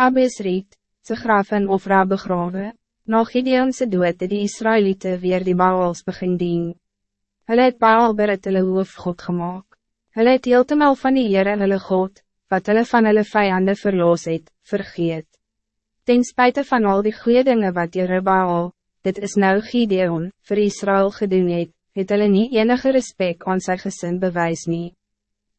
Abesriet, sy graf in Ofra begrawe, na Gideonse dood het die Israëlieten weer die Baals begin dien. Hulle het Baal berit hulle hoofgod gemaakt. Hulle het heeltemal van die Heere hulle God, wat hulle van hulle vijanden verloos het, vergeet. Ten spijte van al die goede dingen wat Baal, dit is nou Gideon, voor Israël gedoen het, het hulle nie enige respect aan sy gezin bewys nie.